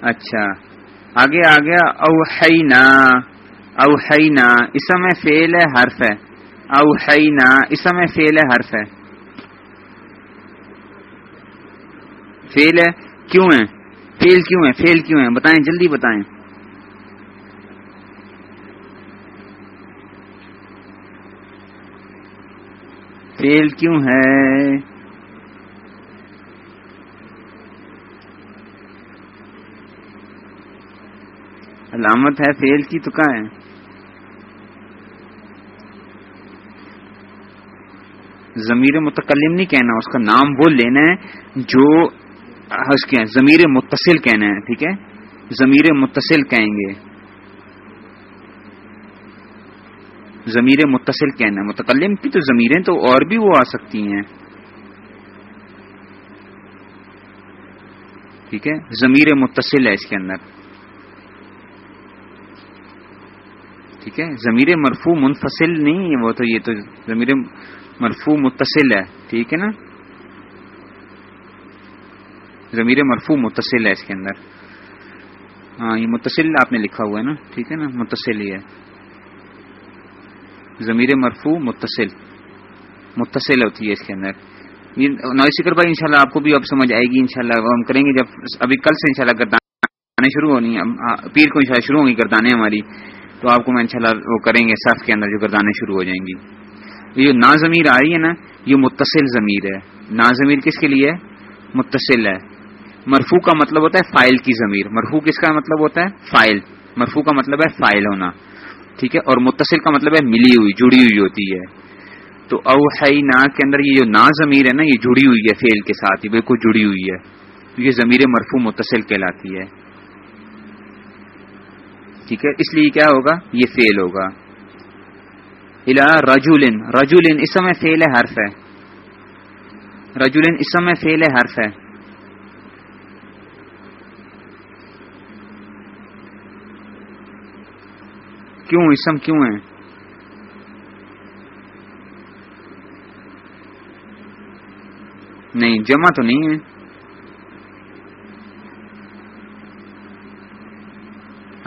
Speaker 1: اچھا۔ آگے آ گیا اوحینا۔ اوحینا اس میں فیل ہے حرف. ہے اوحینا اس میں فیل ہے حرف. ہے فیل ہے کیوں ہے؟ فیل کیوں ہے؟ فیل کیوں ہے؟ بتائیں، جلدی بتائیں. فیل کیوں ہے؟ علامت ہے فیل کی تو کہاں ہے؟ ضمیر متکلم نہیں کہنا، اس کا نام وہ لینا ہے جو ضمیر متصل کہنا ہے، ٹھیک ہے؟ ضمیر متصل کہیں گے۔ ضمیر متصل کہنا ہے۔ متکلم کی تو ضمیریں تو اور بھی وہ آ سکتی ہیں۔ ٹھیک ہے؟ ضمیر متصل ہے اس کے اندر۔ ٹھیک ہے؟ ضمیر مرفو منفصل نہیں وہ تو یہ تو ضمیر مرفو متصل ہے، ٹھیک ہے نا؟ ضمیر مرفو متصل ہے اس کے اندر۔ ہاں یہ متصل آپ نے لکھا ہوا ہے نا، ٹھیک ہے نا؟ متصل ہی ہے۔ ضمیر مرفو متصل متصل ہوتی ہے اس کے اندر۔ یہ نوئی سکر بھائی، انشاءاللہ آپ کو بھی اب سمجھ آئے گی، انشاءاللہ وہ ہم کریں گے جب ابھی کل سے انشاءاللہ گردانے شروع ہونی پیر کو انشاءاللہ شروع ہوں گی گردانے ہماری۔ تو آپ کو میں انشاءاللہ وہ کریں گے، صف کے اندر جو گردانے شروع ہو جائیں گی۔ یہ جو نا ضمیر آ رہی ہے نا، یہ متصل ضمیر ہے۔ نا ضمیر کس کے لیے؟ متصل ہے۔ مرفو کا مطلب ہوتا ہے فائل کی ضمیر۔ مرفو کس کا مطلب ہوتا ہے؟ فائل۔ مرفو کا مطلب ہے فائل ہونا۔ ٹھیک ہے؟ اور متصل کا مطلب ہے ملی ہوئی، جڑی ہوئی ہوتی ہے۔ تو او نا کے اندر یہ جو نا ضمیر ہے نا، یہ جڑی ہوئی ہے فیل کے ساتھ، یہ بالکل جڑی ہوئی ہے۔ یہ ضمیر مرفو متصل کہلاتی ہے۔ ٹھیک ہے؟ اس لیے کیا ہوگا؟ یہ فیل ہوگا۔ الا رجولن رجولن اس سمے فیل ہے حرف ہے۔ رجولن اس سمے فیل ہے حرف ہے۔ کیوں اسم کیوں ہے؟ نہیں، جمع تو نہیں ہے۔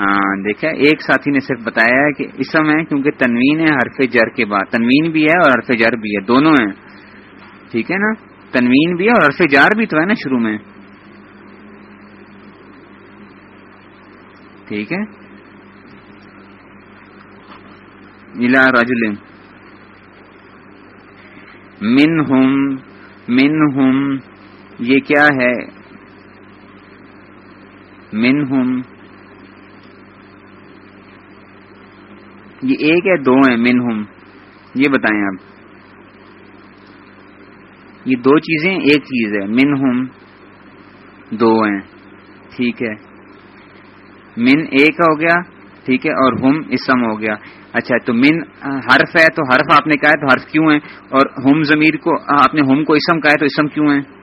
Speaker 1: ہاں دیکھا ایک ساتھی نے صرف بتایا ہے کہ اسم ہے کیونکہ تنوین ہے حرف جر کے بعد۔ تنوین بھی ہے اور حرف جر بھی ہے، دونوں ہیں۔ ٹھیک ہے نا؟ تنوین بھی ہے اور حرف جار بھی تو ہے نا شروع میں۔ ٹھیک ہے؟ ملا راجل من ہم من ہم یہ کیا ہے؟ من ہم یہ ایک ہے، دو ہیں من یہ بتائیں آپ۔ یہ دو چیزیں، ایک چیز ہے۔ من دو ہیں۔ ٹھیک ہے۔ من ایک ہو گیا، ٹھیک ہے، اور ہم اسم ہو گیا۔ اچھا تو من حرف ہے تو حرف آپ نے کہا ہے، تو حرف کیوں ہے اور ہم ضمیر کو، آپ نے ہم کو اسم کہا ہے تو اسم کیوں ہے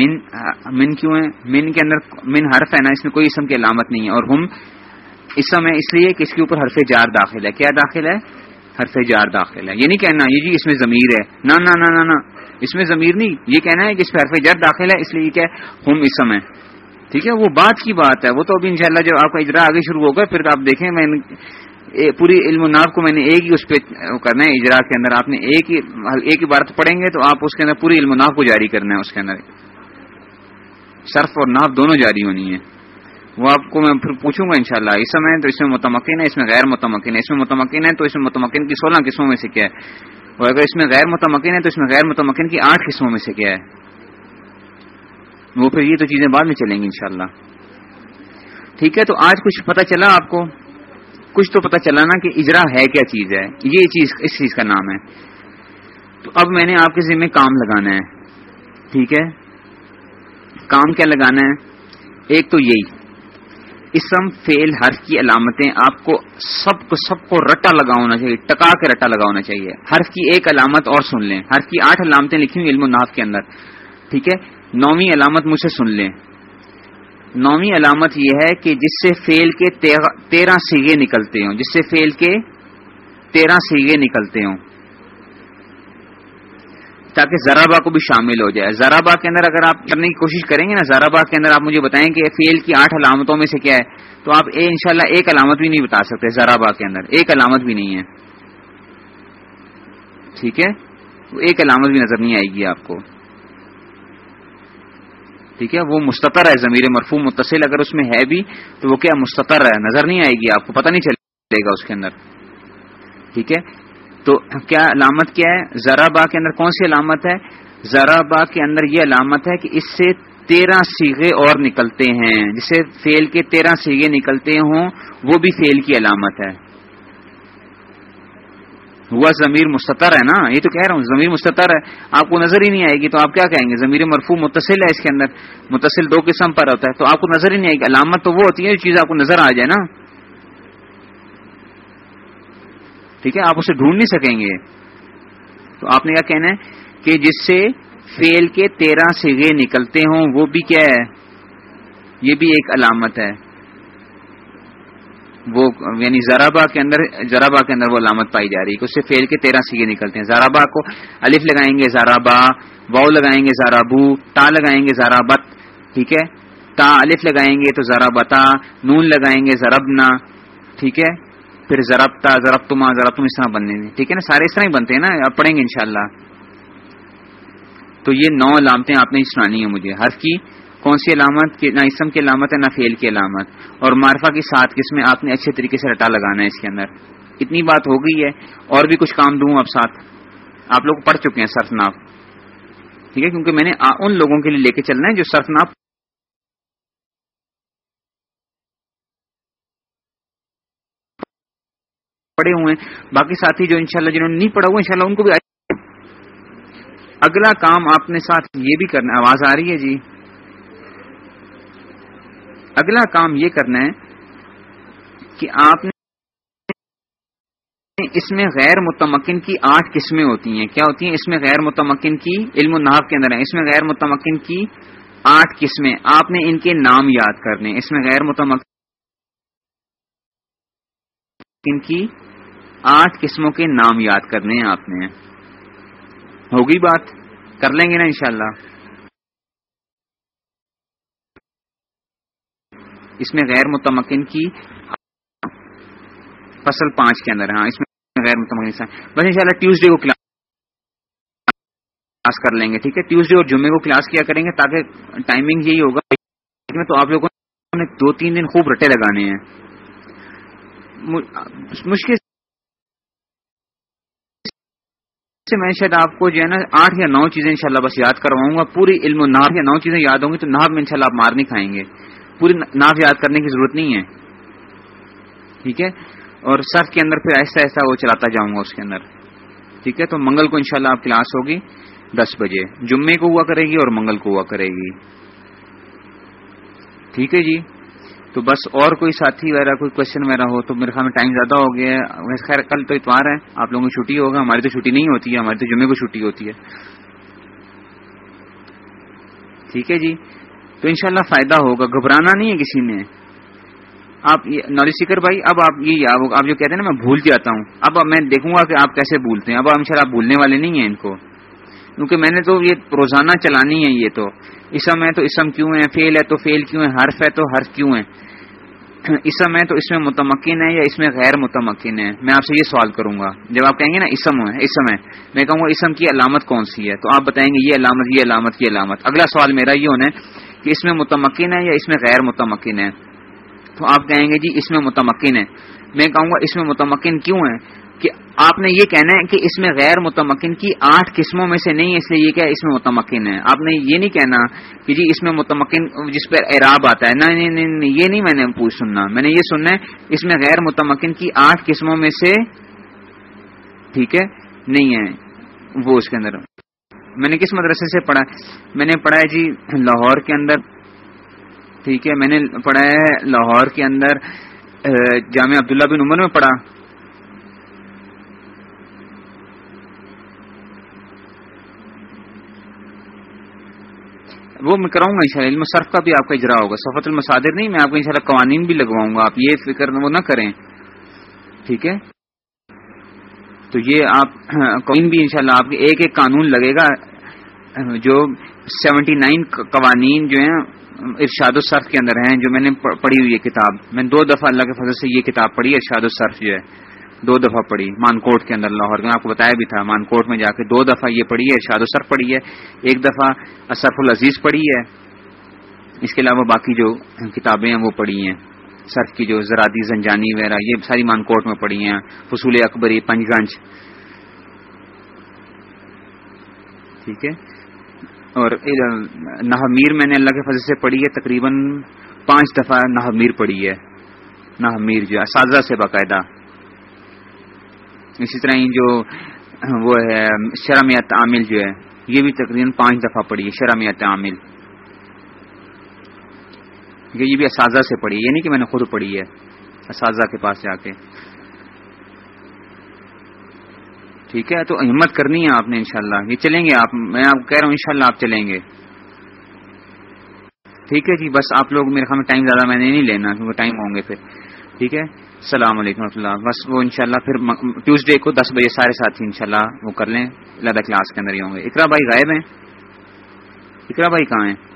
Speaker 1: من من کیوں ہے من کے اندر من حرف ہے نا، اس میں کوئی اسم کی علامت نہیں ہے، اور ہم اسم ہے اس لیے کہ اس کے اوپر حرف جار داخل ہے۔ کیا داخل ہے؟ حرف جار داخل ہے۔ یہ نہیں کہنا، یہ جی اس میں ضمیر ہے۔ نہ نہ نہ نہ اس میں ضمیر نہیں۔ یہ کہنا ہے کہ اس پہ حرف جار داخل ہے، اس لیے کیا ہم اسم ہے ٹھیک ہے؟ وہ بات کی بات ہے۔ وہ تو ابھی انشاءاللہ جب آپ کا اجرا آگے شروع ہوگا، پھر آپ دیکھیں، میں پوری علم ناف کو میں نے ایک ہی اس پہ کرنا ہے، اجرا کے اندر آپ نے ایک ہی ایک ہی پڑھیں گے تو آپ اس کے اندر پوری علم ناف کو جاری کرنا ہے، اس کے اندر۔ صرف اور ناف دونوں جاری ہونی ہے وہ آپ کو میں پھر پوچھوں گا انشاءاللہ، اس میں تو اس میں متمکن ہے، اس میں غیر متمکن ہے، اس میں متمکن ہے تو اس میں متمکن کی سولہ قسموں میں سے کیا ہے؟ اور اگر اس میں غیر متمکن ہے تو اس میں غیر متمکن کی آٹھ قسموں میں سے کیا ہے؟ وہ پھر یہ تو چیزیں بعد میں چلیں گی انشاءاللہ۔ ٹھیک ہے، تو آج کچھ پتہ چلا آپ کو؟ کچھ تو پتہ چلا نا کہ اجرا ہے کیا چیز ہے؟ یہ چیز، اس چیز کا نام ہے۔ تو اب میں نے آپ کے ذمہ کام لگانا ہے۔ ٹھیک ہے؟ کام کیا لگانا ہے؟ ایک تو یہی، اسم فیل حرف کی علامتیں آپ کو سب کو سب کو رٹا لگا ہونا چاہیے، ٹکا کے رٹا لگا ہونا چاہیے۔ حرف کی ایک علامت اور سن لیں۔ حرف کی آٹھ علامتیں لکھی ہوئی علم الناف کے اندر۔ ٹھیک ہے؟ نویں علامت مجھ سے سن لیں۔ نویں علامت یہ ہے کہ جس سے فیل کے تیرہ سیگے نکلتے ہوں، جس سے فیل کے تیرہ سیگے نکلتے ہوں۔ تاکہ ذرابا کو بھی شامل ہو جائے۔ ذرابا کے اندر اگر آپ کرنے کی کوشش کریں گے نا ذرابا کے اندر آپ مجھے بتائیں کہ فیل کی آٹھ علامتوں میں سے کیا ہے، تو آپ ان شاء اللہ ایک علامت بھی نہیں بتا سکتے ذرابا کے اندر۔ ایک علامت بھی نہیں ہے۔ ٹھیک ہے؟
Speaker 2: ایک علامت بھی نظر نہیں آئے گی آپ کو۔ ٹھیک ہے؟ وہ مستطر ہے ضمیر مرفو متصل، اگر اس میں ہے بھی تو وہ کیا مستطر ہے؟ نظر نہیں آئے گی آپ کو، پتہ نہیں چلے گا اس کے اندر۔ ٹھیک ہے؟ تو کیا علامت کیا ہے؟ ذرا با کے اندر کون سی علامت ہے؟ ذرا با کے اندر یہ علامت ہے کہ اس سے تیرہ سیگے اور نکلتے ہیں۔ جسے فیل کے تیرہ سیگے نکلتے ہوں، وہ بھی فیل کی علامت ہے۔ ہوا ضمیر مستطر ہے نا؟ یہ تو کہہ رہا ہوں، ضمیر مستطر ہے۔ آپ کو نظر ہی نہیں آئے گی تو آپ کیا کہیں گے؟ ضمیر مرفو متصل ہے اس کے اندر۔ متصل دو قسم پر ہوتا ہے، تو آپ کو نظر ہی نہیں آئے گی۔ علامت تو وہ ہوتی ہے جو چیز آپ کو نظر آ جائے نا۔ ٹھیک ہے؟ آپ اسے ڈھونڈ نہیں سکیں گے۔ تو آپ نے کیا کہنا ہے کہ جس سے فیل کے تیرہ سگے نکلتے ہوں، وہ بھی کیا ہے؟ یہ بھی ایک علامت ہے۔ وہ یعنی زرابا کے اندر زرابا کے اندر وہ علامت پائی جا رہی ہے اس سے فیل کے تیرہ سیگے نکلتے ہیں۔ زارابا کو الف لگائیں گے زارابا واؤ لگائیں گے زارابو تا لگائیں گے زارابت ٹھیک ہے؟ تا الف لگائیں گے تو زرابتا نون لگائیں گے زربنا ٹھیک ہے؟ پھر زربتا زربتما زربتم اس طرح بننے ٹھیک ہے نا؟ سارے اس طرح ہی بنتے ہیں نا؟ آپ پڑھیں گے انشاءاللہ۔ تو یہ نو علامتیں آپ نے سنانی ہیں مجھے۔ حرف کی کون سی علامت؟ نہ اسم کی علامت ہے، نہ فیل کی علامت۔ اور معرفہ کی ساتھ کس میں آپ نے اچھے طریقے سے رٹا لگانا ہے اس کے اندر۔ اتنی بات ہو گئی ہے۔ اور بھی کچھ کام دوں اب ساتھ۔ آپ لوگ پڑھ چکے ہیں سرف ناپ۔ ٹھیک ہے؟ کیونکہ میں نے ان لوگوں کے لیے لے کے چلنا ہے جو سرف ناپ پڑے ہوئے ہیں۔ باقی ساتھی جو انشاءاللہ جنہوں نے نہیں پڑھا ہوا ان ان کو بھی اگلا کام آپ نے ساتھ یہ بھی کرنا آواز آ رہی ہے جی؟ اگلا کام یہ کرنا ہے کہ آپ نے اس میں غیر متمکن کی آٹھ قسمیں ہوتی ہیں۔ کیا ہوتی ہیں؟ اس میں غیر متمکن کی علم النحب کے اندر ہے اس میں غیر متمکن کی آٹھ قسمیں۔ آپ نے ان کے نام یاد کرنے۔ اس میں غیر متمکن کی آٹھ قسموں کے نام یاد کرنے ہیں آپ نے۔ ہوگی بات؟ کر لیں گے نا انشاءاللہ۔ اس میں غیر متمکن کی فصل پانچ کے اندر ہاں اس میں غیر متمکن بس ان شاء اللہ ٹیوزڈے کو کلاس کر لیں گے، ٹھیک ہے؟ ٹیوزڈے اور جمعے کو کلاس کیا کریں گے تاکہ ٹائمنگ یہی ہوگا۔ تو آپ لوگوں نے دو تین دن خوب رٹے لگانے ہیں۔ مشکل سے میں شاید آپ کو جو ہے نا آٹھ یا نو چیزیں انشاءاللہ بس یاد کرواؤں گا. پوری علم و ناف یا نو چیزیں یاد ہوں گی تو ناف میں انشاءاللہ آپ مار نہیں کھائیں گے. پوری ناف یاد کرنے کی ضرورت نہیں ہے. ٹھیک ہے؟ اور سرف کے اندر پھر ایسا ایسا وہ چلاتا جاؤں گا اس کے اندر. ٹھیک ہے؟ تو منگل کو انشاءاللہ آپ کلاس ہوگی دس بجے. جمعے کو ہوا کرے گی اور منگل کو ہوا کرے گی. ٹھیک ہے جی؟ تو بس اور کوئی ساتھی وغیرہ، کوئی کوشچن وغیرہ ہو تو میرے خیال میں ٹائم زیادہ ہو گیا ہے۔ خیر، کل تو اتوار ہے، آپ لوگوں کی چھٹی ہوگا، ہماری تو چھٹی نہیں ہوتی ہے، ہماری تو جمعے کو چھٹی ہوتی ہے۔ ٹھیک ہے جی۔ تو انشاءاللہ فائدہ ہوگا۔ گھبرانا نہیں ہے کسی نے آپ نوری سکر بھائی، اب آپ یہ آپ جو کہتے ہیں نا، میں بھول جاتا ہوں۔ اب میں دیکھوں گا کہ آپ کیسے بھولتے ہیں۔ اب ان شاء اللہ بھولنے والے نہیں ہیں ان کو۔ کیونکہ میں نے تو یہ روزانہ چلانی ہے یہ تو۔ اسم ہے تو اسم کیوں ہے؟ فیل ہے تو فیل کیوں ہے؟ حرف ہے تو حرف کیوں ہے؟ اسم ہے تو اس میں متمکن ہے یا اس میں غیر متمکن ہے؟ میں آپ سے یہ سوال کروں گا۔ جب آپ کہیں گے نا اسم ہے اسم ہے، میں کہوں گا اسم کی علامت کون سی ہے؟ تو آپ بتائیں گے یہ علامت یہ علامت یہ علامت۔ اگلا سوال میرا یہ ہونا ہے کہ اس میں متمکن ہے یا اس میں غیر متمکن ہے؟ تو آپ کہیں گے جی اس میں متمکن ہے۔ میں کہوں گا اس میں متمکن کیوں ہے؟ کہ آپ نے یہ کہنا ہے کہ اس میں غیر متمکن کی آٹھ قسموں میں سے نہیں، اس لیے یہ کہ اس میں متمکن ہے۔ آپ نے یہ نہیں کہنا کہ جی اس میں متمکن جس پر اعراب آتا ہے۔ نہیں یہ نہیں میں نے پوچھ سننا۔ میں نے یہ سننا ہے، اس میں غیر متمکن کی آٹھ قسموں میں سے ٹھیک ہے، نہیں ہے وہ اس کے اندر۔ میں نے کس مدرسے سے پڑھا؟ میں نے پڑھا ہے جی لاہور کے اندر۔ ٹھیک ہے، میں نے پڑھا ہے لاہور کے اندر جامع عبداللہ بن عمر میں پڑھا۔ وہ میں کراؤں گا ان علم صرف کا بھی آپ کا اجرا ہوگا سفت المصادر نہیں، میں آپ کو ان قوانین بھی لگواؤں گا، آپ یہ فکر وہ نہ کریں۔ ٹھیک ہے؟ تو یہ آپ کوئی بھی انشاءاللہ آپ کے ایک ایک قانون لگے گا، جو سیونٹی نائن قوانین جو ہیں، ارشاد الصرف کے اندر ہیں، جو میں نے پڑھی ہوئی ہے کتاب۔ میں دو دفعہ اللہ کے فضل سے یہ کتاب پڑھی، ارشاد الصرف جو ہے۔ دو دفعہ پڑھی، مانکوٹ کے اندر لاہور۔ میں آپ کو بتایا بھی تھا، مانکوٹ میں جا کے دو دفعہ یہ پڑھی ہے، شاد و پڑھی ہے۔ ایک دفعہ اصف العزیز پڑھی ہے۔ اس کے علاوہ باقی جو کتابیں ہیں وہ پڑھی ہیں۔ سرف کی جو زرادی، زنجانی وغیرہ، یہ ساری مانکوٹ میں پڑھی ہیں۔ فصول اکبری، پنج گنج۔ ٹھیک ہے؟ اور نہ میر میں نے اللہ کے فضل سے پڑھی ہے، تقریباً پانچ دفعہ نہ میر پڑھی ہے۔ نہ میر جو اساتذہ سے باقاعدہ۔ اسی طرح جو وہ ہے شرمیت عامل جو ہے، یہ بھی تقریباً پانچ دفعہ پڑھی ہے شرمیت عامل۔ یہ بھی اساتذہ سے پڑھی یہ یعنی نہیں کہ میں نے خود پڑھی ہے، اساتذہ کے پاس جا کے۔ ٹھیک ہے، تو ہمت کرنی ہے آپ نے انشاءاللہ۔ یہ چلیں گے آپ، میں آپ کہہ رہا ہوں انشاءاللہ آپ چلیں گے۔ ٹھیک ہے جی بس آپ لوگ میرے خیال میں ٹائم زیادہ میں نے نہیں لینا، کیونکہ ٹائم ہوں گے پھر۔ ٹھیک ہے؟ السلام علیکم و اللہ۔ بس وہ انشاءاللہ پھر ٹیوزڈے کو دس بجے سارے ساتھی انشاءاللہ وہ کر لیں۔ اللہ کلاس کے اندر ہی ہوں گے۔ اقرا بھائی غائب ہیں؟ اقرا بھائی کہاں ہیں؟